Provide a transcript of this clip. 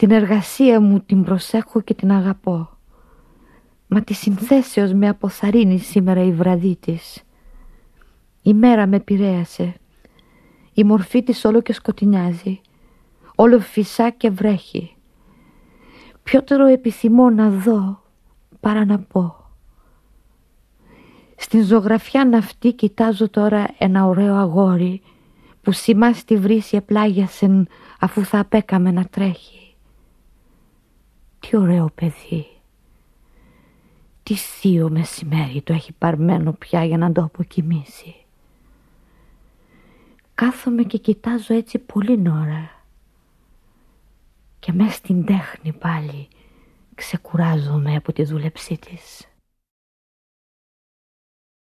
Την εργασία μου την προσέχω και την αγαπώ. Μα τη συνθέσεως με αποθαρρύνει σήμερα η βραδύ της. Η μέρα με επηρέασε. Η μορφή της όλο και σκοτεινιάζει. Όλο φυσά και βρέχει. Πιότερο επιθυμώ να δω παρά να πω. Στην ζωγραφιά αυτή κοιτάζω τώρα ένα ωραίο αγόρι που σημά στη βρύση επλάγιασεν αφού θα απέκαμε να τρέχει. Τι ωραίο παιδί. Τι θείο μεσημέρι το έχει παρμένο πια για να το αποκοιμήσει. Κάθομαι και κοιτάζω έτσι πολύ ώρα. Και μες στην τέχνη πάλι ξεκουράζομαι από τη δούλεψή της.